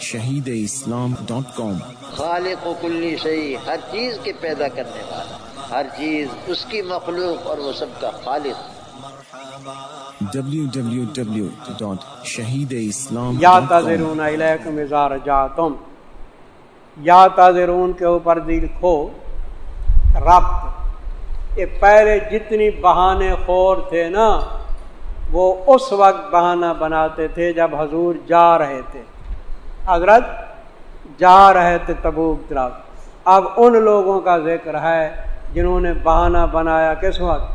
Shaheed Islam dot کام۔ خالق و کلی شہی ہر چیز کے پیدا کرنے والا ہر چیز اس کی مخلوق اور وہ سب کا خالق۔ www.شہیداسلام یا تاظرون علیکم ازار جاتم یا تاظرون کے اوپر دل کھو۔ ربط یہ پہلے جتنی بہانے خور تھے نا وہ اس وقت بہانہ بناتے تھے جب حضور جا رہے تھے۔ حضرت جا رہے تھے تبوک طرف۔ اب ان لوگوں کا ذکر ہے جنہوں نے بہانہ بنایا کس وقت؟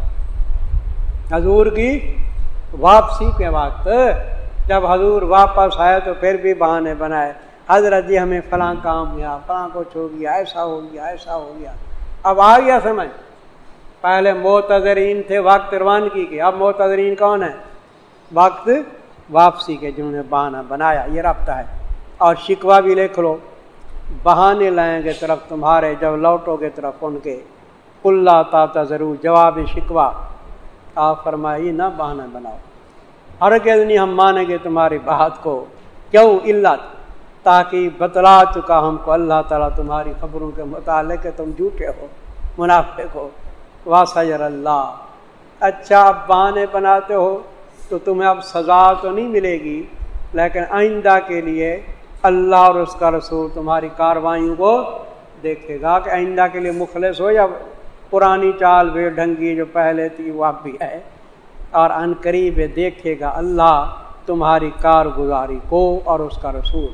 حضور کی واپسی کے وقت۔ جب حضور واپس آئے تو پھر بھی بہانے بنائے۔ حضرت جی ہمیں فلاں کام ہوا، فلاں کچھ ہو گیا، ایسا ہو گیا، ایسا ہو گیا۔ اب آ گیا سمجھ۔ پہلے موتظرین تھے وقت روانگی کے۔ اب موتظرین کون ہے وقت واپسی کے جنہوں نے بہانہ بنایا۔ یہ رابطہ ہے۔ اور شکوہ بھی لکھ لو۔ بہانے لائیں گے طرف تمہارے، جب لوٹو گے طرف ان کے۔ اللہ تا ضرور، جواب شکوا آپ فرمائی، نہ بہانا بناؤ۔ ہر کے نہیں ہم مانیں گے تمہاری بات کو۔ کیوں؟ اللہ تاکہ بتلا چکا ہم کو۔ اللہ تعالیٰ تمہاری خبروں کے متعلق کہ تم جھوٹے ہو، منافق ہو۔ واسر اللہ۔ اچھا اب بہانے بناتے ہو تو تمہیں اب سزا تو نہیں ملے گی، لیکن آئندہ کے لیے اللہ اور اس کا رسول تمہاری کاروائیوں کو دیکھے گا کہ آئندہ کے لیے مخلص ہو یا پرانی چال بے ڈھنگی جو پہلے تھی وہ اب بھی ہے اور ان قریب دیکھے گا اللہ تمہاری کارگزاری کو اور اس کا رسول۔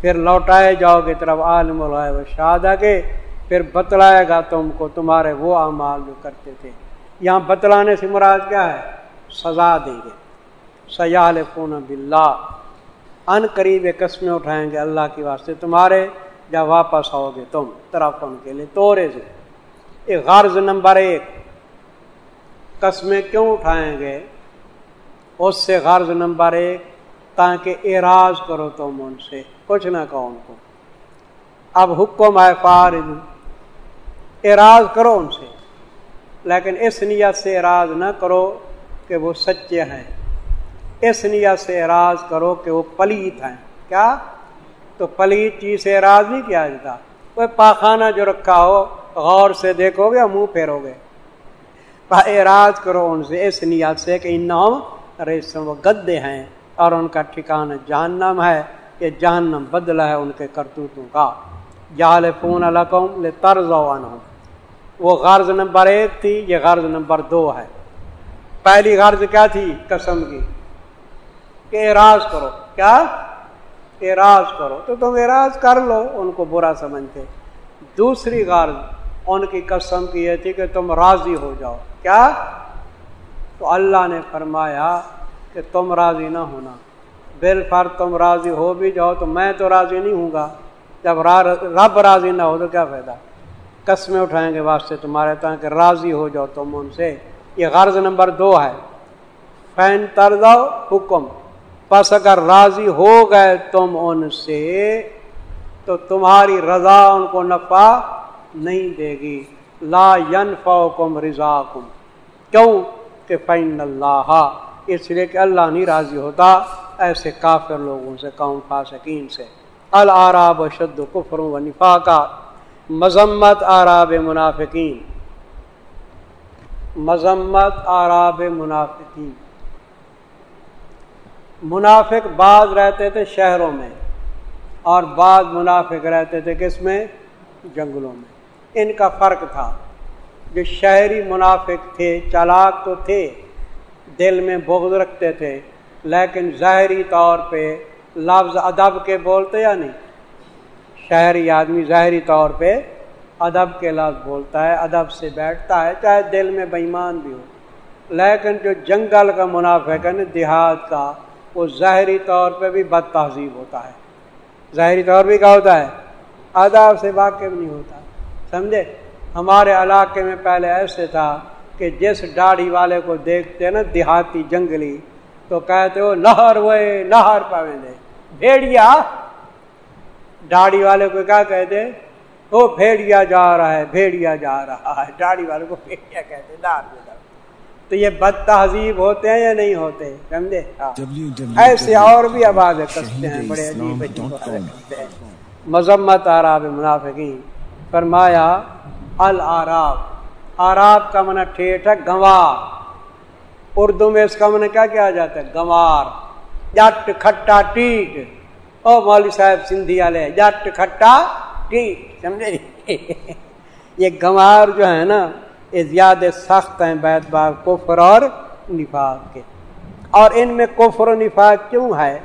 پھر لوٹائے جاؤ گے طرف عالم و شادہ کے، پھر بتلائے گا تم کو تمہارے وہ اعمال جو کرتے تھے۔ یہاں بتلانے سے مراد کیا ہے؟ سزا دیں گے۔ سیال فون بلّہ ان قریب قسمیں اٹھائیں گے اللہ کی واسطے تمہارے جب واپس آؤ گے تم طرف ان کے لیے تورے سے۔ ایک غرض نمبر ایک، قسمیں کیوں اٹھائیں گے؟ اس سے غرض نمبر ایک، تاکہ اعراض کرو تم ان سے، کچھ نہ کہو ان کو۔ اب حکم ہے فارض اعراض کرو ان سے، لیکن اس نیت سے اعراض نہ کرو کہ وہ سچے ہیں۔ اس نیت سے اعراض کرو کہ وہ پلیت ہیں۔ کیا؟ تو پلیت چیز سے اعراض نہیں کیا جاتا۔ وہ پاخانہ جو رکھا ہو، غور سے دیکھو گے منہ پھیرو گے۔ اعراض کرو ان سے اس نیت سے کہ ان ریسم وہ گدے ہیں اور ان کا ٹھکانا جہنم ہے۔ یہ جہنم بدلا ہے ان کے کرتوتوں کا۔ جال فون القم لے طرز وہ غرض نمبر ایک تھی، یہ غرض نمبر دو ہے۔ پہلی غرض کیا تھی؟ قسم کی۔ کہ اعراض کرو۔ کیا؟ اعراض کرو۔ تو تم اعراض کر لو، ان کو برا سمجھتے۔ دوسری غرض ان کی قسم کی یہ تھی کہ تم راضی ہو جاؤ۔ کیا؟ تو اللہ نے فرمایا کہ تم راضی نہ ہونا۔ بال فر تم راضی ہو بھی جاؤ تو میں تو راضی نہیں ہوں گا۔ جب رب راضی نہ ہو تو کیا فائدہ؟ قسمیں اٹھائیں گے واسطے تمہارے تاکہ راضی ہو جاؤ تم ان سے۔ یہ غرض نمبر دو ہے۔ فین ترزاؤ حکم پس اگر راضی ہو گئے تم ان سے، تو تمہاری رضا ان کو نفع نہیں دے گی۔ لا ین فوکم رضا کم کیوں کہ فین اللہ اس لیے کہ اللہ نہیں راضی ہوتا ایسے کافر لوگوں سے، قوم فاسقین سے۔ العراب و شد و کفروں و نفاقہ مذمت آراب منافقین۔ مذمت آراب منافقین۔ منافق بعض رہتے تھے شہروں میں اور بعض منافق رہتے تھے کس میں؟ جنگلوں میں۔ ان کا فرق تھا۔ جو شہری منافق تھے، چالاک تو تھے، دل میں بغض رکھتے تھے، لیکن ظاہری طور پہ لفظ ادب کے بولتے یا نہیں؟ شہری آدمی ظاہری طور پہ ادب کے لفظ بولتا ہے، ادب سے بیٹھتا ہے، چاہے دل میں بےمان بھی ہو۔ لیکن جو جنگل کا منافق ہے نا دیہات کا وہ ظاہری طور پہ بھی بد تہذیب ہوتا ہے۔ ظاہری طور بھی کیا ہوتا ہے؟ آداب سے واقف نہیں ہوتا۔ سمجھے؟ ہمارے علاقے میں پہلے ایسے تھا کہ جس داڑھی والے کو دیکھتے نا، دیہاتی جنگلی، تو کہتے ہو نہر وہ نہر پاویں دے۔ بھیڑیا؟ داڑھی والے کو کیا کہتے وہ بھیڑیا جا رہا ہے، بھیڑیا جا رہا ہے۔ داڑھی والے کو بھیڑیا کہتے تو یہ بد تہذیب ہوتے ہیں یا نہیں ہوتے سمجھے؟ ہاں۔ ایسے اور بھی آواز کرتے ہیں بڑے عجیب عجیب مذمت آراب منافقین۔ فرمایا العراب۔ آراب کا منع ٹھیٹ ہے گنوار۔ اردو میں اس کا منع کیا کیا جاتا ہے؟ گنوار۔ جٹ کھٹا ٹیک او مولوی صاحب سندھی والے جٹ کھٹا ٹیک سمجھے؟ یہ گنوار جو ہے نا یہ زیادہ سخت ہیں بیت بار کفر اور نفاق کے۔ اور ان میں کفر و نفاق کیوں ہے؟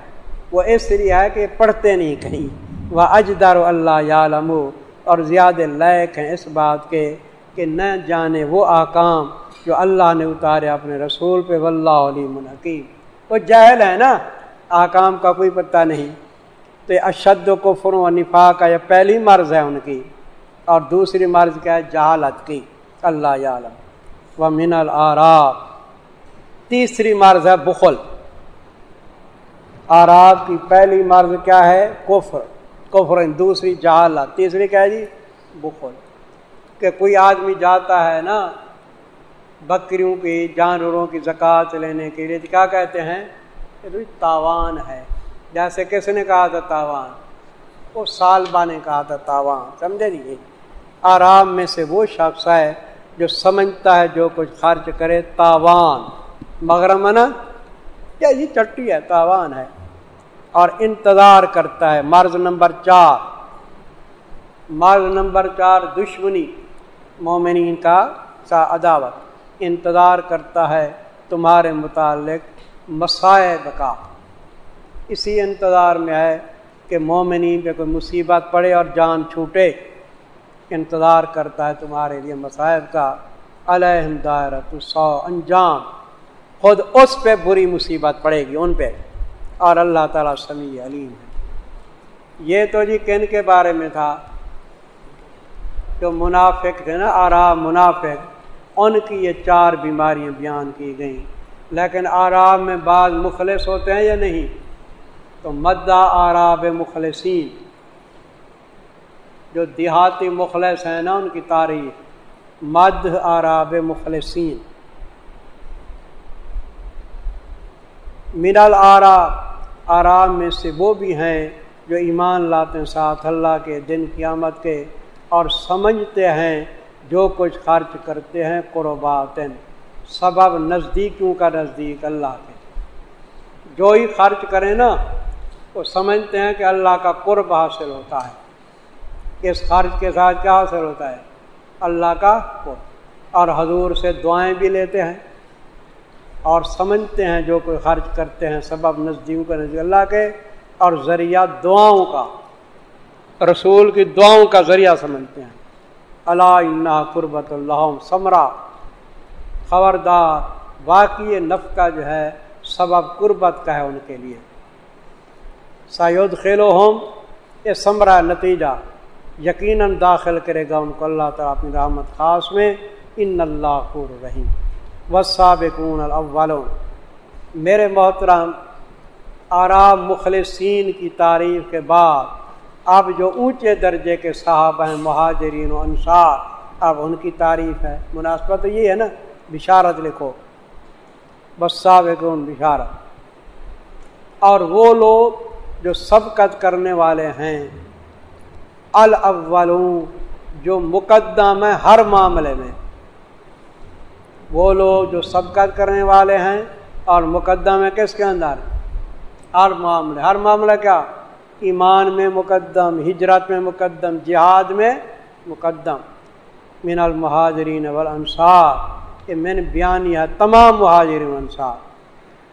وہ اس لیے ہے کہ پڑھتے نہیں کہیں۔ وہ اجدار اللہ یالم اور زیادہ لائق ہیں اس بات کے کہ نہ جانے وہ آکام جو اللہ نے اتارے اپنے رسول پہ، واللہ علی منقیب وہ جہل ہے نا، آکام کا کوئی پتہ نہیں۔ تو اشد و کفر و نفاق کا یہ پہلی مرض ہے ان کی۔ اور دوسری مرض کیا ہے؟ جہالت کی۔ اللہ عالم و من العراب. تیسری مرض ہے بخل. آراب کی پہلی مرض کیا ہے؟ کفر. کفر دوسری جہالت. تیسری کیا جی؟ بخل. کہ کوئی آدمی جاتا ہے نا، بکریوں کی، جانوروں کی زکوٰۃ لینے کے لیے کیا کہتے ہیں؟ کہ تاوان ہے. جیسے کس نے کہا تھا تاوان؟ وہ سال با نے کہا تھا تاوان. سمجھے نہیں؟ آرام میں سے وہ شخص ہے جو سمجھتا ہے جو کچھ خرچ کرے، تاوان۔ مگر کیا یہ چٹی ہے، تاوان ہے۔ اور انتظار کرتا ہے۔ مرض نمبر چار۔ مرض نمبر چار، دشمنی۔ مومنین کا سا عداوت۔ انتظار کرتا ہے تمہارے متعلق مسائب کا۔ اسی انتظار میں ہے کہ مومنین پہ کوئی مصیبت پڑے اور جان چھوٹے۔ انتظار کرتا ہے تمہارے لیے مسائب کا. علیہم دائرت سو انجام. خود اس پہ بری مصیبت پڑے گی، ان پہ. اور اللہ تعالیٰ سمیع علیم ہے. یہ تو جی کن کے بارے میں تھا؟ جو منافق تھے نا، آرام منافق، ان کی یہ چار بیماریاں بیان کی گئیں. لیکن آرام میں بعض مخلص ہوتے ہیں یا نہیں؟ تو مدہ آراب مخلصین. جو دیہاتی مخلص ہیں نا ان کی تاریخ مد آراب مخلصین۔ منل آراب آرام میں سے وہ بھی ہیں جو ایمان لاتے ہیں ساتھ اللہ کے دن قیامت کے اور سمجھتے ہیں جو کچھ خرچ کرتے ہیں قربات سبب نزدیکیوں کا نزدیک؟ اللہ کے۔ جو ہی خرچ کریں نا، وہ سمجھتے ہیں کہ اللہ کا قرب حاصل ہوتا ہے۔ اس خرچ کے ساتھ کیا حاصل ہوتا ہے؟ اللہ کا قرب اور حضور سے دعائیں بھی لیتے ہیں اور سمجھتے ہیں جو کوئی خرچ کرتے ہیں، سبب نزدیکوں کا نزدیک۔ اللہ کے اور ذریعہ دعاؤں کا، رسول کی دعاؤں کا ذریعہ سمجھتے ہیں۔ اللہ قربت اللہ ثمرا خبردار، واقعی نف کا جو ہے، سبب قربت کا ہے ان کے لیے۔ سایود خیلو ہوم یہ ثمرا نتیجہ۔ یقیناً داخل کرے گا ان کو اللہ تعالیٰ اپنی رحمت خاص میں۔ ان اللہ قر رحیم۔ وسابقون الاولون۔ میرے محترم، آرام مخلصین کی تعریف کے بعد اب جو اونچے درجے کے صاحب ہیں، مہاجرین و انصار، اب ان کی تعریف ہے۔ مناسبت یہ ہے نا، بشارت لکھو۔ بس بشارت۔ اور وہ لوگ جو سبقت کرنے والے ہیں الاولون جو مقدم ہے ہر معاملے میں۔ وہ لوگ جو سبقت کرنے والے ہیں اور مقدم ہے کس کے اندر؟ ہر معاملے۔ ہر معاملہ کیا؟ ایمان میں مقدم، ہجرت میں مقدم، جہاد میں مقدم۔ من المہاجرین والانصار، یہ میں نے بیان کیا تمام مہاجرین انصار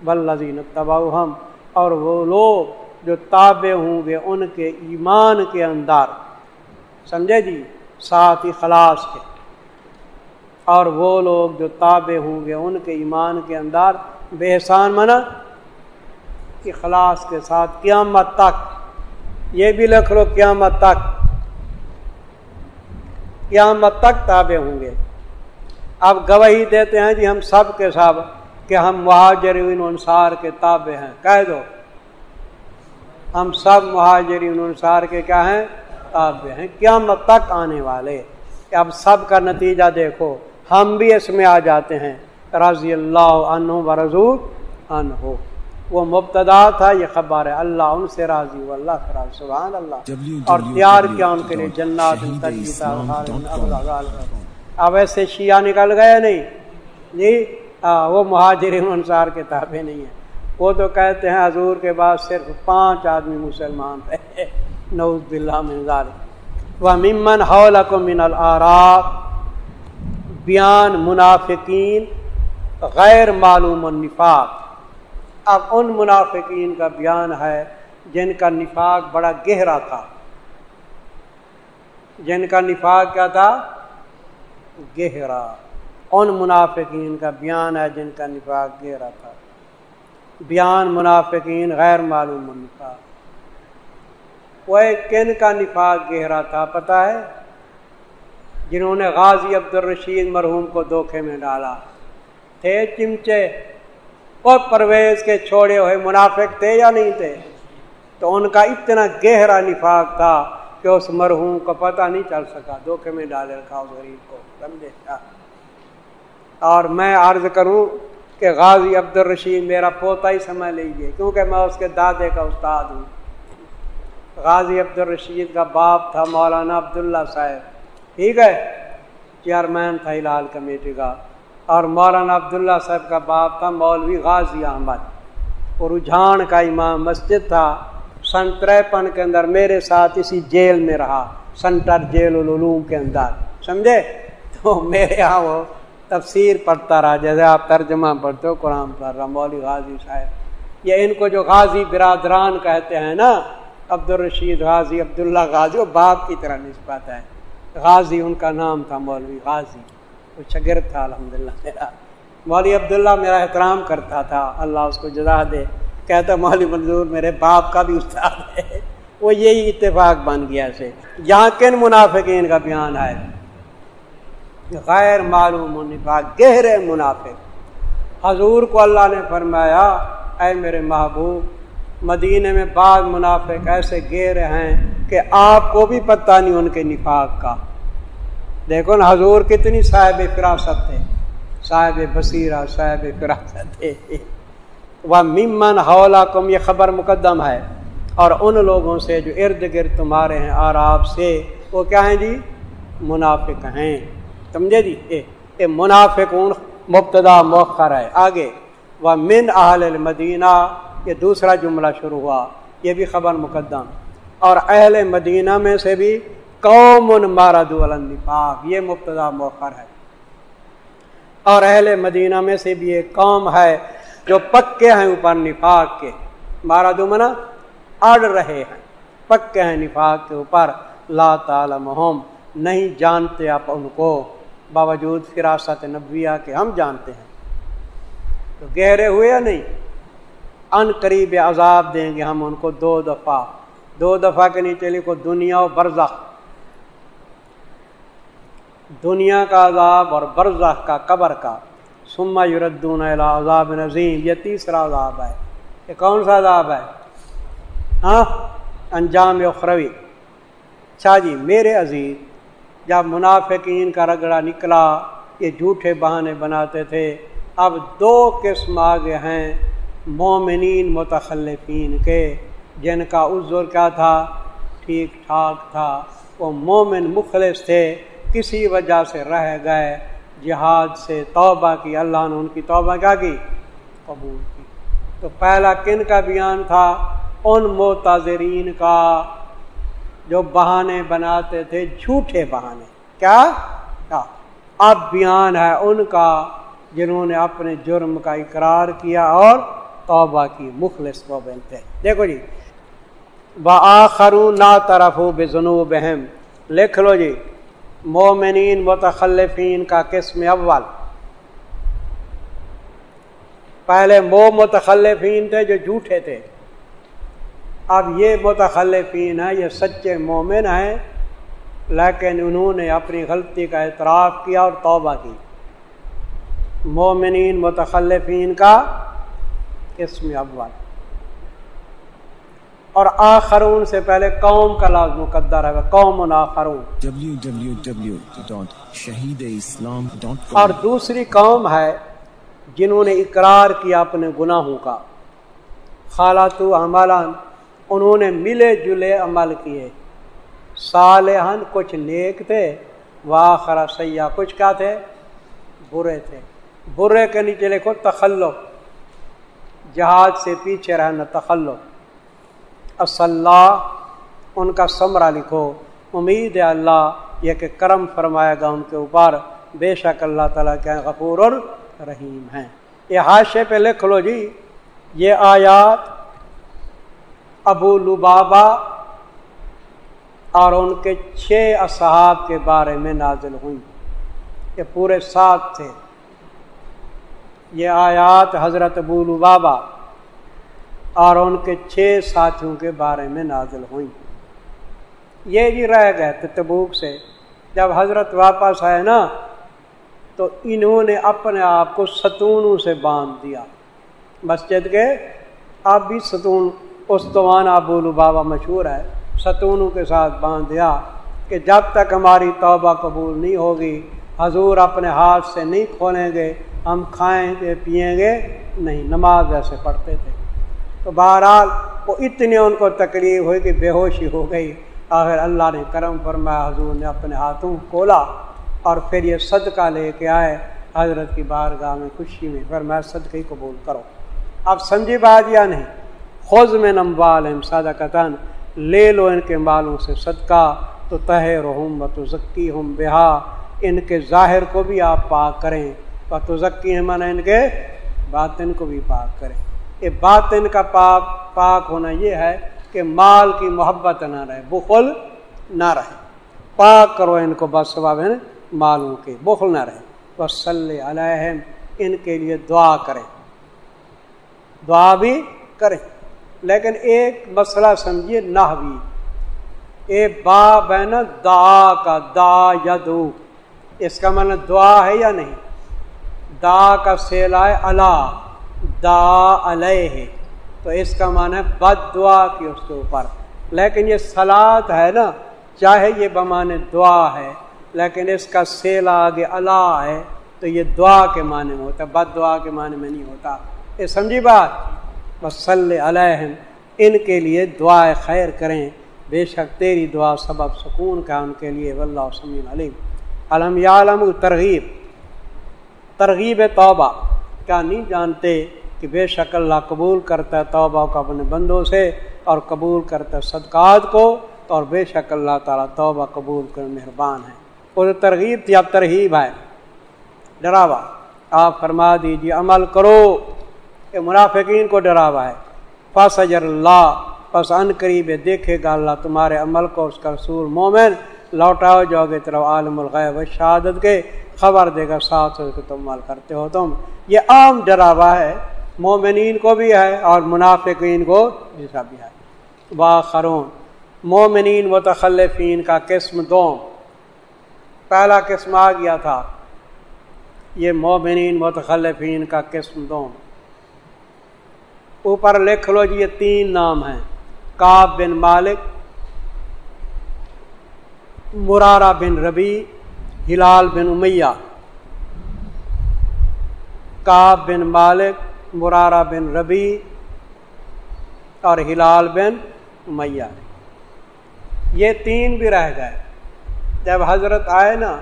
بلزین تباہ اور وہ لوگ جو تابع ہوں گے ان کے ایمان کے اندر۔ سمجھے جی؟ ساتھ ہی خلاص کے اور وہ لوگ جو تابع ہوں گے، ان کے ایمان کے اندر بے احسان منع اخلاص کے ساتھ قیامت تک، یہ بھی لکھ لو قیامت تک۔ قیامت تک تابع ہوں گے۔ اب گواہی دیتے ہیں جی ہم سب کے سب کہ ہم مہاجرین انصار کے تابع ہیں۔ کہہ دو۔ ہم سب مہاجرین انصار کے کیا ہیں؟ تابع ہیں قیامت تک آنے والے۔ اب سب کا نتیجہ دیکھو ہم بھی اس میں آ جاتے ہیں۔ رضی اللہ عنہ و رضول عنہ۔ وہ مبتدا تھا یہ خبر ہے اللہ ان سے راضی و اللہ سے راضی۔ سبحان اللہ۔ اور تیار کیا ان کے لیے جنات اب ایسے شیعہ نکل گئے نہیں۔ جی وہ مہاجرین انصار کے تابع نہیں ہیں۔ وہ تو کہتے ہیں حضور کے بعد صرف پانچ آدمی مسلمان رہے نوز باللہ من ذالک. وہ ممن حولکم من العراق، بیان منافقین غیر معلوم النفاق. اب ان منافقین کا بیان ہے جن کا نفاق بڑا گہرا تھا. جن کا نفاق کیا تھا؟ گہرا. ان منافقین کا بیان ہے جن کا نفاق گہرا تھا. بیان منافقین غیر معلوم نفاق وہ کن کا نفاق گہرا تھا پتہ ہے؟ جنہوں نے غازی عبد الرشید مرحوم کو دھوکے میں ڈالا۔ تھے چمچے۔ اور پرویز کے چھوڑے ہوئے منافق تھے یا نہیں تھے؟ تو ان کا اتنا گہرا نفاق تھا کہ اس مرحوم کو پتہ نہیں چل سکا۔ دھوکے میں ڈالے رکھا اس غریب کو۔ سمجھے؟ ہاں۔ اور میں عرض کروں کہ غازی عبد الرشید میرا پوتا ہی سمجھ لیجیے کیونکہ میں اس کے دادے کا استاد ہوں۔ غازی عبد الرشید کا باپ تھا مولانا عبداللہ صاحب۔ ٹھیک ہے؟ چیئرمین تھا ہلال کمیٹی کا۔ اور مولانا عبداللہ صاحب کا باپ تھا مولوی غازی احمد۔ اور رجحان کا امام مسجد تھا۔ سن تریپن کے اندر میرے ساتھ اسی جیل میں رہا۔ سنٹر جیل العلوم کے اندر۔ سمجھے؟ تو میرے یہاں وہ تفسیر پڑھتا رہا۔ جیسے آپ ترجمہ پڑھتے ہو، قرآن پڑھ رہا، مولوی غازی صاحب۔ یہ ان کو جو غازی برادران کہتے ہیں نا عبد الرشید غازی، عبداللہ غازی، وہ باپ کی طرح نسبت ہے۔ غازی ان کا نام تھا مولوی غازی، وہ شگرد تھا الحمد للہ میرا مولوی عبداللہ میرا احترام کرتا تھا، اللہ اس کو جزا دے۔ کہتا مولوی منظور، میرے باپ کا بھی استاد ہے۔ وہ یہی اتفاق بن گیا سے یہاں کن منافقین کا بیان ہے؟ غیر معلوم نفاق، گہرے منافق۔ حضور کو اللہ نے فرمایا، اے میرے محبوب مدینے میں بعض منافق ایسے گہرے ہیں کہ آپ کو بھی پتہ نہیں ان کے نفاق کا۔ دیکھو نا، حضور کتنی صاحب فراست تھے۔ صاحب بصیرہ، صاحب فراست تھے۔ وہ ممن حولا کم یہ خبر مقدم ہے۔ اور ان لوگوں سے جو ارد گرد تمہارے ہیں اور آپ سے، وہ کیا ہیں جی؟ منافق ہیں۔ سمجھے جی؟ اے منافق مبتدا مؤخر ہے۔ آگے وہ من اہل المدینہ یہ دوسرا جملہ شروع ہوا، یہ بھی خبر مقدم۔ اور اہل مدینہ میں سے بھی قوم مارد النفاق، یہ مبتدا موخر ہے۔ اور اہل مدینہ میں سے بھی ایک قوم ہے جو پکے ہیں اوپر نفاق کے۔ مارا منا اڑ رہے ہیں، پکے ہیں نفاق کے اوپر۔ لا تعالم نہیں جانتے آپ ان کو۔ باوجود فراست نبویہ کے ہم جانتے ہیں۔ تو گہرے ہوئے یا نہیں؟ ان قریب عذاب دیں گے ہم ان کو دو دفعہ۔ دو دفعہ کے نیچے لکھو دنیا و برزخ۔ دنیا کا عذاب اور برزخ کا قبر کا۔ سما یوردون عذاب نظیم۔ یہ تیسرا عذاب ہے۔ یہ کون سا عذاب ہے؟ ہاں؟ انجام اخروی۔ اچھا جی میرے عزیز، جب منافقین کا رگڑا نکلا، یہ جھوٹے بہانے بناتے تھے۔ اب دو قسم آگے ہیں۔ مومنین متخلفین کے، جن کا عذر کیا تھا؟ ٹھیک ٹھاک تھا۔ وہ مومن مخلص تھے، کسی وجہ سے رہ گئے۔ جہاد سے توبہ کی، اللہ نے ان کی توبہ کیا کی؟ قبول کی۔ تو پہلا کن کا بیان تھا؟ ان متاظرین کا، جو بہانے بناتے تھے، جھوٹے بہانے۔ کیا؟ اب بیان ہے ان کا، جنہوں نے اپنے جرم کا اقرار کیا اور توبہ کی، مخلص و بنتے دیکھو جی بآخرون نا طرف ہو بے جنوب لکھ لو جی مومنین متخلفین کا قسم اول۔ پہلے مو متخلفین تھے جو جھوٹے تھے۔ اب یہ متخلفین ہیں، یہ سچے مومن ہیں، لیکن انہوں نے اپنی غلطی کا اعتراف کیا اور توبہ کی۔ مومنین متخلفین کا قسم اول اور آخرون سے پہلے قوم کا لازم مقدر ہے قوم آخرون۔ www.shahideislam.com اور دوسری قوم ہے جنہوں نے اقرار کیا اپنے گناہوں کا۔ خالات عملان انہوں نے ملے جلے عمل کیے۔ صالحن کچھ نیک تھے واخرا سیاح کچھ کیا تھے؟ برے تھے۔ برے کے نیچے لکھو تخلو جہاز سے پیچھے رہنا تخلو اسلّہ ان کا ثمرہ لکھو۔ امید ہے اللہ یہ کہ کرم فرمائے گا ان کے اوپر۔ بے شک اللہ تعالیٰ کے غفور اور رحیم ہیں۔ یہ حادثے پہ لکھ لو جی۔ یہ آیات ابو لبابا اور ان کے چھ اصحاب کے بارے میں نازل ہوئی یہ پورے سات تھے۔ یہ آیات حضرت ابو لبابا اور ان کے چھ ساتھیوں کے بارے میں نازل ہوئی یہ بھی رہ گئے تھے تبوک سے۔ جب حضرت واپس آئے نا، تو انہوں نے اپنے آپ کو ستونوں سے باندھ دیا۔ مسجد کے اب بھی ستون، استوان ابول بابا مشہور ہے۔ ستونوں کے ساتھ باندھ دیا کہ جب تک ہماری توبہ قبول نہیں ہوگی، حضور اپنے ہاتھ سے نہیں کھولیں گے۔ ہم کھائیں گے، پئیں گے، نہیں، نماز جیسے پڑھتے تھے۔ تو بہرحال وہ اتنی ان کو تکلیف ہوئی کہ بے ہوشی ہو گئی۔ آخر اللہ نے کرم فرمایا، حضور نے اپنے ہاتھوں کھولا اور پھر یہ صدقہ لے کے آئے۔ حضرت کی بارگاہ میں خوشی میں پھر میں صدقے قبول کرو۔ اب سمجھی بات یا نہیں؟ خوض میں نمبال سادہ قطن لے لو ان کے مالوں سے صدقہ۔ تو تہر ہوں و تو ذکی ہوں بہا، ان کے ظاہر کو بھی آپ پاک کریں۔ و تو ذکی من ان کے، باطن کو بھی پاک کریں۔ یہ باطن کا پاک پاک ہونا یہ ہے کہ مال کی محبت نہ رہے، بخل نہ رہے۔ پاک کرو ان کو، بس ہے مالوں کے، بخل نہ رہے۔ بس علیہم، ان کے لیے دعا کریں۔ دعا بھی کریں۔ لیکن ایک مسئلہ سمجھیے نہ بھی اے باب ہے نا دا کا دا یا دو اس کا مطلب دعا ہے یا نہیں؟ دا کا سیلا ہے اللہ دا علیہ ہے تو اس کا معنی ہے بد دعا کی اس کے اوپر۔ لیکن یہ سلاد ہے نا، چاہے یہ بمان دعا ہے، لیکن اس کا سیلا آگے اللہ ہے، تو یہ دعا کے معنی میں ہوتا ہے، بد دعا کے معنی میں نہیں ہوتا۔ یہ سمجھی بات؟ بس صلی علیہم، ان کے لیے دعا خیر کریں۔ بے شک تیری دعا سبب سکون کا ان کے لیے، واللہ سمین علیم۔ علم یا علم ترغیب ترغیب توبہ۔ کیا نہیں جانتے کہ بے شک اللہ قبول کرتا ہے توبہ کو اپنے بندوں سے اور قبول کرتا ہے صدقات کو اور بے شک اللہ تعالیٰ توبہ قبول کر مہربان ہے۔ وہ ترغیب تھی، اب ترغیب ہے۔ ڈراوا۔ آپ فرما دیجیے عمل کرو۔ کہ منافقین کو ڈراوا ہے۔ پس اجر اللہ۔ پس ان قریب دیکھے گا اللہ تمہارے عمل کو، اس کا رسول مومن لوٹاؤ، جاؤ گے طرف عالم الغیب۔ شہادت کے خبر دے گا ساتھ تم عمل کرتے ہو تم۔ یہ عام ڈراوا ہے۔ مومنین کو بھی ہے اور منافقین کو جیسا بھی ہے۔ باخرون مومنین متخلفین کا قسم دو پہلا قسم آ گیا تھا۔ یہ مومنین متخلفین کا قسم دو اوپر لکھ لو جی یہ تین نام ہیں۔ کاب بن مالک مرارہ بن ربی ہلال بن امیہ کاب بن مالک، مرارہ بن ربی اور ہلال بن میاں یہ تین بھی رہ گئے۔ جب حضرت آئے نا،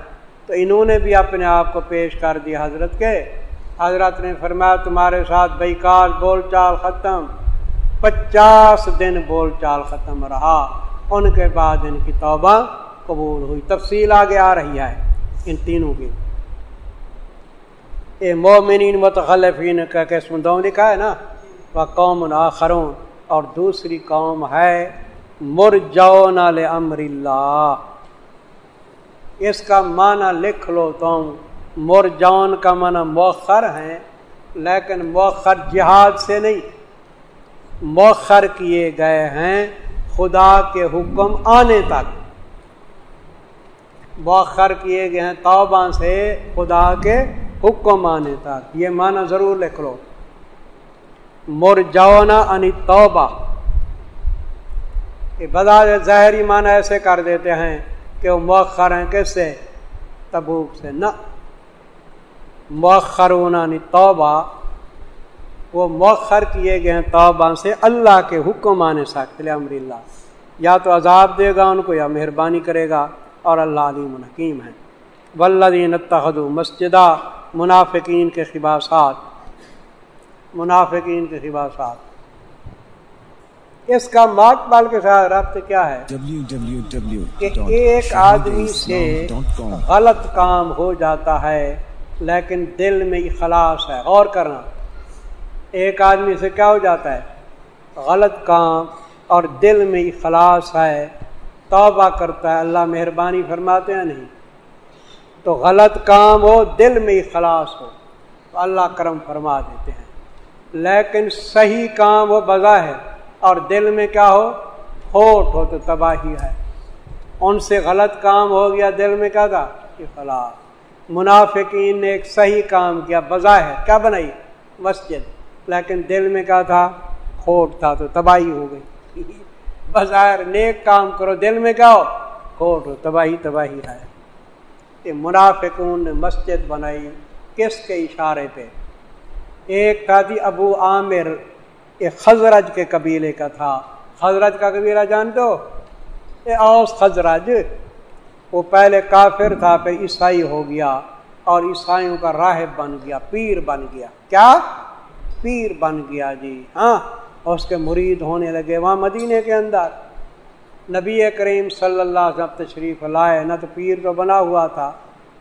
تو انہوں نے بھی اپنے آپ کو پیش کر دیا۔ حضرت کے، حضرت نے فرمایا، تمہارے ساتھ بیکار بول چال ختم۔ پچاس دن بول چال ختم رہا۔ ان کے بعد ان کی توبہ قبول ہوئی، تفصیل آگے آ رہی ہے ان تینوں کی۔ اے مومنین متخلفین کا قسم دو لکھا ہے نا وہ قوم آخرون، اور دوسری قوم ہے مرجون امر اللہ۔ اس کا معنی لکھ لو تم مرجون کا معنی مؤخر ہیں، لیکن مؤخر جہاد سے نہیں۔ مؤخر کیے گئے ہیں خدا کے حکم آنے تک۔ مؤخر کیے گئے ہیں، توبہ سے خدا کے حکم آنے تک یہ معنی ضرور لکھ لو۔ مرجونا انی توبہ بدا ظاہری معنی ایسے کر دیتے ہیں کہ وہ مؤخر ہیں۔ کس سے؟ تبوک سے۔ نہ۔ مؤخر عنانی توبہ وہ مؤخر کیے گئے ہیں توبہ سے اللہ کے حکم آنے سکتے امر اللہ۔ یا تو عذاب دے گا ان کو، یا مہربانی کرے گا۔ اور اللہ علیم الحکیم ہے ولدین تحد مسجدہ منافقین کے خباسات منافقین کے خباسات اس کا مات بال کے ساتھ رابطہ کیا ہے؟ کہ ایک آدمی سے غلط کام ہو جاتا ہے، لیکن دل میں اخلاص ہے۔ اور کرنا، ایک آدمی سے کیا ہو جاتا ہے؟ غلط کام اور دل میں اخلاص ہے۔ توبہ کرتا ہے، اللہ مہربانی فرماتے ہیں نہیں؟ تو غلط کام ہو، دل میں اخلاص ہو، تو اللہ کرم فرما دیتے ہیں۔ لیکن صحیح کام ہو، بظاہر اور دل میں کیا ہو؟ کھوٹ ہو، تو تباہی ہے۔ ان سے غلط کام ہو گیا، دل میں کیا تھا؟ اخلاص منافقین نے ایک صحیح کام کیا، بظاہر کیا بنائی؟ مسجد۔ لیکن دل میں کیا تھا؟ کھوٹ تھا، تو تباہی ہو گئی۔ بظاہر نیک کام کرو، دل میں کیا ہو کھوٹ ہو تباہی تباہی ہے کہ منافقون نے مسجد بنائی، کس کے اشارے پہ؟ ایک تھا ابو عامر ایک خزرج کے قبیلے کا تھا۔ خزرج کا قبیلہ جان دو اوس خزرج وہ پہلے کافر تھا، پھر عیسائی ہو گیا اور عیسائیوں کا راہب بن گیا، پیر بن گیا۔ کیا؟ پیر بن گیا جی ہاں۔ اور اس کے مرید ہونے لگے، وہاں مدینے کے اندر نبی کریم صلی اللہ علیہ وسلم تشریف لائے۔ نہ تو پیر تو بنا ہوا تھا،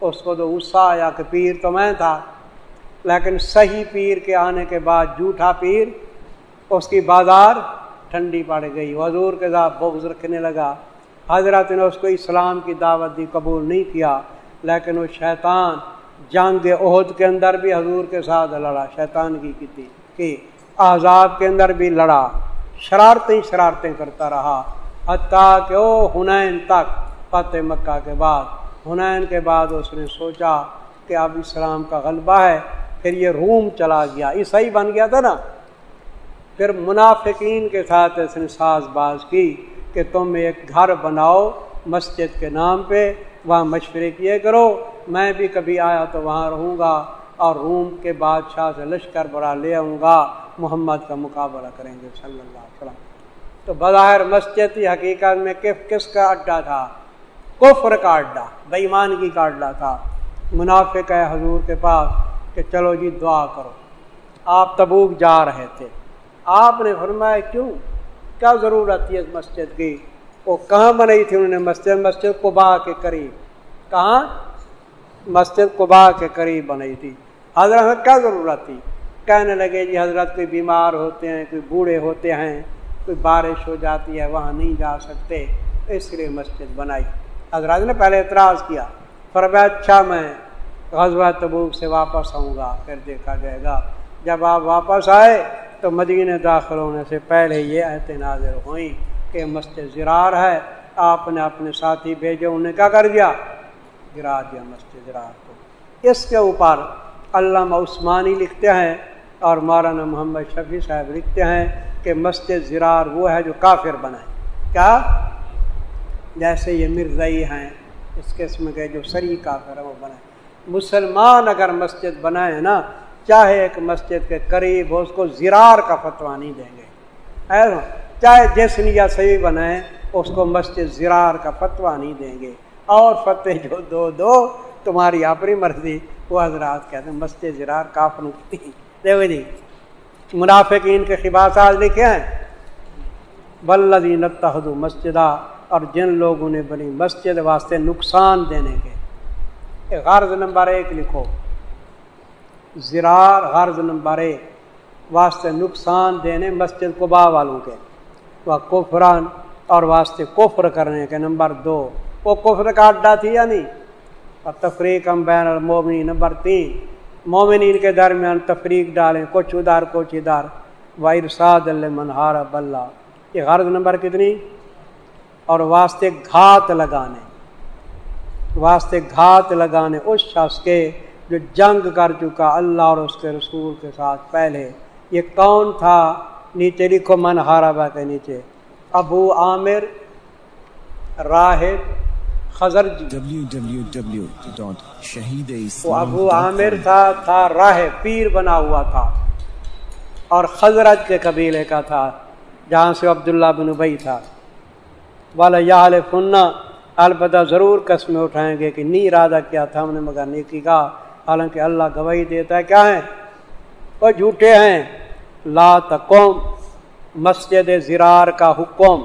اس کو تو غصہ آیا کہ پیر تو میں تھا۔ لیکن صحیح پیر کے آنے کے بعد جھوٹا پیر، اس کی بازار ٹھنڈی پڑ گئی۔ حضور کے ساتھ بغض رکھنے لگا۔ حضرت نے اس کو اسلام کی دعوت دی، قبول نہیں کیا۔ لیکن وہ شیطان جنگ عہد کے اندر بھی حضور کے ساتھ لڑا شیطان کی تھی کہ آزاد کے اندر بھی لڑا، شرارتیں شرارتیں کرتا رہا۔ حتیٰ کہ او ہنین تک فتح مکہ کے بعد، ہنین کے بعد اس نے سوچا کہ اب اسلام کا غلبہ ہے، پھر یہ روم چلا گیا۔ عیسائی بن گیا تھا نا۔ پھر منافقین کے ساتھ اس نے ساز باز کی کہ تم ایک گھر بناؤ مسجد کے نام پہ، وہاں مشورے کیے کرو۔ میں بھی کبھی آیا تو وہاں رہوں گا اور روم کے بادشاہ سے لشکر بڑا لے آؤں گا۔ محمد کا مقابلہ کریں گے صلی اللہ علیہ وسلم۔ تو بظاہر مسجد کی حقیقت میں کف کس کا اڈا تھا؟ کفر کا اڈا بےمانگی کا اڈا تھا۔ منافق ہے حضور کے پاس کہ چلو جی دعا کرو۔ آپ تبوک جا رہے تھے۔ آپ نے فرمایا، کیوں؟ کیا ضرورت تھی اس مسجد کی؟ وہ کہاں بنائی تھی انہوں نے مسجد؟ مسجد قبا کے قریب۔ کہاں؟ مسجد قبا کے قریب بنائی تھی۔ حضرت، کیا ضرورت تھی؟ کہنے لگے جی حضرت کوئی بیمار ہوتے ہیں، کوئی بوڑھے ہوتے ہیں، کوئی بارش ہو جاتی ہے، وہاں نہیں جا سکتے۔ اس لیے مسجد بنائی۔ حضرت نے پہلے اعتراض کیا، فرمایا اچھا میں غزوہ تبوک سے واپس آؤں گا، پھر دیکھا جائے گا۔ جب آپ واپس آئے تو مدینہ داخل ہونے سے پہلے یہ احت نازر ہوئیں کہ مسجد زرار ہے، آپ نے اپنے ساتھی بھیجے انہیں کیا کر دیا؟ گرا دیا مسجد زرار کو۔ اس کے اوپر علامہ عثمانی لکھتے ہیں اور مولانا محمد شفیع صاحب لکھتے ہیں کہ مسجد زرار وہ ہے جو کافر بنائے کیا؟ جیسے یہ مرزئی ہیں، اس قسم کے جو سری کافر ہیں وہ بنائے مسلمان اگر مسجد بنائے نا، چاہے ایک مسجد کے قریب ہو، اس کو زرار کا فتوا نہیں دیں گے۔ چاہے جس یا صحیح بنائے، اس کو مسجد زرار کا فتوا نہیں دیں گے۔ اور فتح جو دو دو، تمہاری اپنی مرضی۔ وہ حضرات کہتے ہیں، مسجد زرار کافر دیکھو جی منافقین کے خباسات لکھے ہیں۔ بلدی نتحد مسجدہ اور جن لوگوں نے بنی مسجد واسطے نقصان دینے کے۔ غرض نمبر ایک لکھو۔ زرار غرض نمبر ایک، واسطے نقصان دینے مسجد قبا والوں کے۔ وہ کفران اور واسطے کفر کرنے کے۔ نمبر دو، وہ کفر کا اڈا تھی یا نہیں؟ اور تفریق ہم بین المومنی نمبر تین مومنین کے درمیان تفریق ڈالیں کچھ ادار کچھ ادار وائرساد اللہ منہار بلّہ یہ غرض نمبر کتنی؟ اور واسطے گھات لگانے۔ واسطے گھات لگانے۔ اس شخص کے جو جنگ کر چکا، اللہ اور اس کے رسول کے ساتھ پہلے۔ یہ کون تھا؟ نیچے لکھو منہارا با کے نیچے۔ ابو عامر، راہب خزر جی۔ وہ ابو عامر تھا تھا راہ پیر بنا ہوا تھا۔ اور خزرج کے قبیلے کا تھا، جہاں سے عبداللہ بن ابئی تھا۔ والا یا فنہ البتہ ضرور قسمیں اٹھائیں گے کہ نی ارادہ کیا تھا ہم نے، مگر نیکی کا۔ حالانکہ اللہ گواہی دیتا ہے، کیا ہے وہ جھوٹے ہیں۔ لا تقوم، مسجد زرار کا حکم۔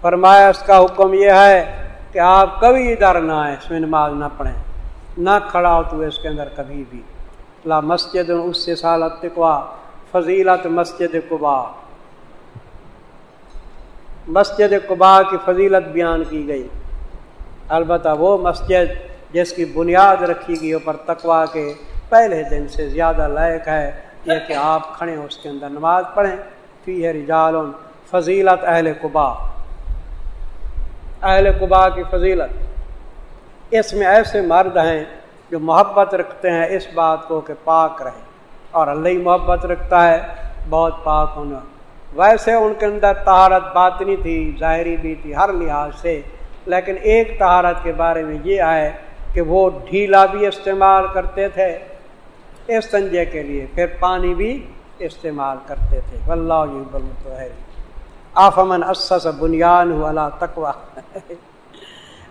فرمایا اس کا حکم یہ ہے کہ آپ کبھی ادھر نہ آئیں، اس میں نماز نہ پڑھیں۔ نہ کھڑا ہو تو اس کے اندر کبھی بھی۔ لا مسجد اس سے سالت تقوا فضیلت مسجد قبا۔ مسجد قبا کی فضیلت بیان کی گئی۔ البتہ وہ مسجد جس کی بنیاد رکھی گئی اوپر تقوا کے پہلے دن سے زیادہ لائق ہے، یہ کہ آپ کھڑے اس کے اندر نماز پڑھیں۔ فی ہے رجال فضیلت اہل قبا۔ اہل قبا کی فضیلت۔ اس میں ایسے مرد ہیں جو محبت رکھتے ہیں اس بات کو کہ پاک رہے اور اللہ محبت رکھتا ہے، بہت پاک ہونا۔ ویسے ان کے اندر تہارت باطنی تھی، ظاہری بھی تھی ہر لحاظ سے۔ لیکن ایک تہارت کے بارے میں یہ آئے کہ وہ ڈھیلا بھی استعمال کرتے تھے۔ استنجے کے لیے پھر پانی بھی استعمال کرتے تھے۔ واللہ ہے آفمن اسس بنیان والا تکوا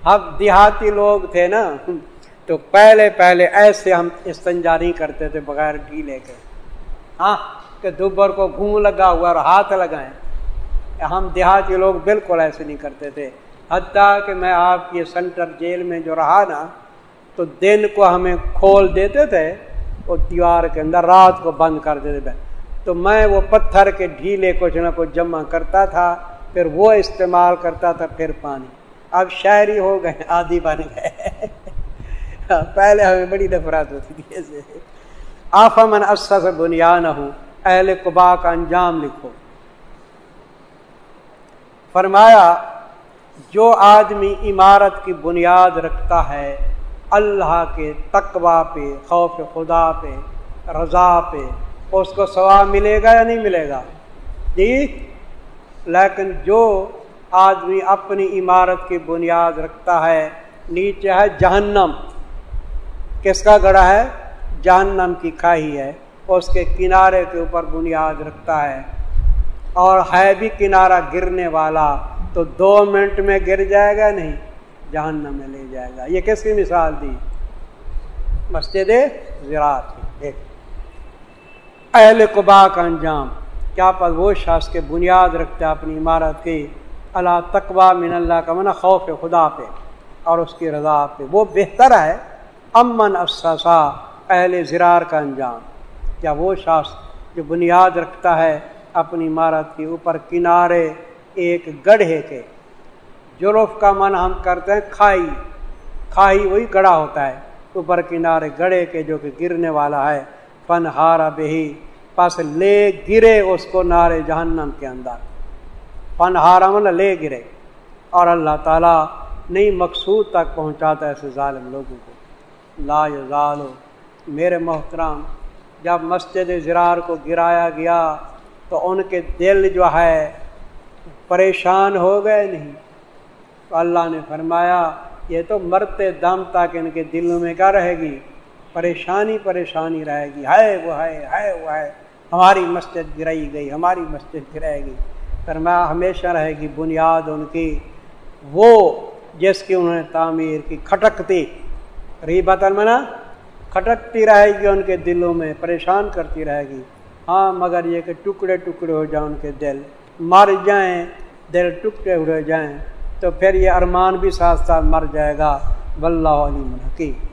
اب دیہاتی لوگ تھے نا، تو پہلے پہلے ایسے ہم استنجا نہیں کرتے تھے، بغیر ڈھیلے کے۔ ہاں کہ دوبر کو گھوم لگا ہوا اور ہاتھ لگائیں ہم دیہاتی لوگ بالکل ایسے نہیں کرتے تھے۔ حتیٰ کہ میں آپ کی سینٹر جیل میں جو رہا نا، تو دن کو ہمیں کھول دیتے تھے وہ دیوار کے اندر رات کو بند کر دیتے تھے۔ تو میں وہ پتھر کے ڈھیلے کچھ نہ کچھ جمع کرتا تھا، پھر وہ استعمال کرتا تھا پھر پانی۔ اب شاعری ہو گئے، آدھی بن گئے۔ پہلے ہمیں بڑی نفرت ہوتی تھی ایسے۔ آفامن اصا سے بنیاد ہوں اہل قبا کا انجام لکھو۔ فرمایا، جو آدمی عمارت کی بنیاد رکھتا ہے، اللہ کے تقوا پہ، خوف خدا پہ، رضا پہ اس کو ثواب ملے گا یا نہیں ملے گا؟ جی لیکن جو آدمی اپنی عمارت کی بنیاد رکھتا ہے، نیچے ہے جہنم۔ کس کا گڑا ہے؟ جہنم کی کھائی ہے۔ اس کے کنارے کے اوپر بنیاد رکھتا ہے۔ اور ہے بھی کنارہ گرنے والا، تو دو منٹ میں گر جائے گا نہیں؟ جہنم میں لے جائے گا۔ یہ کس کی مثال دی؟ مسجد زراعت ایک۔ اہل قبا کا انجام۔ کیا پر وہ شخص کے بنیاد رکھتا ہے اپنی عمارت کی؟ اللہ تقوا من اللہ کا منع خوف خدا پہ اور اس کی رضا پہ۔ وہ بہتر ہے۔ امن افسا اہل زرار کا انجام۔ کیا وہ شخص جو بنیاد رکھتا ہے اپنی عمارت کے اوپر کنارے ایک گڑھے کے؟ جروف کا من ہم کرتے ہیں کھائی۔ کھائی وہی گڑا ہوتا ہے۔ اوپر کنارے گڑے کے جو کہ گرنے والا ہے۔ فن ہارا بہی پس لے گرے اس کو نارے جہنم کے اندر۔ فن ہارا من لے گرے۔ اور اللہ تعالیٰ نئی مقصود تک پہنچاتا ہے ایسے ظالم لوگوں کو۔ لا ظالو میرے محترام جب مسجد زرار کو گرایا گیا تو ان کے دل جو ہے پریشان ہو گئے نہیں۔ تو اللہ نے فرمایا، یہ تو مرتے دم تک ان کے دلوں میں کیا رہے گی؟ پریشانی پریشانی رہے گی۔ ہے وہ ہے ہے وہ ہے ہماری مسجد گرائی گئی، ہماری مسجد گرائے گی فرمایا ہمیشہ رہے گی، بنیاد ان کی وہ جس کی انہوں نے تعمیر کی، کھٹکتی۔ ری المنا، کھٹکتی رہے گی ان کے دلوں میں، پریشان کرتی رہے گی۔ ہاں مگر یہ کہ ٹکڑے ٹکڑے ہو جائیں ان کے دل۔ مر جائیں، دل ٹکڑے ہوئے جائیں، تو پھر یہ ارمان بھی ساتھ ساتھ مر جائے گا۔ واللہ علیم حکیم۔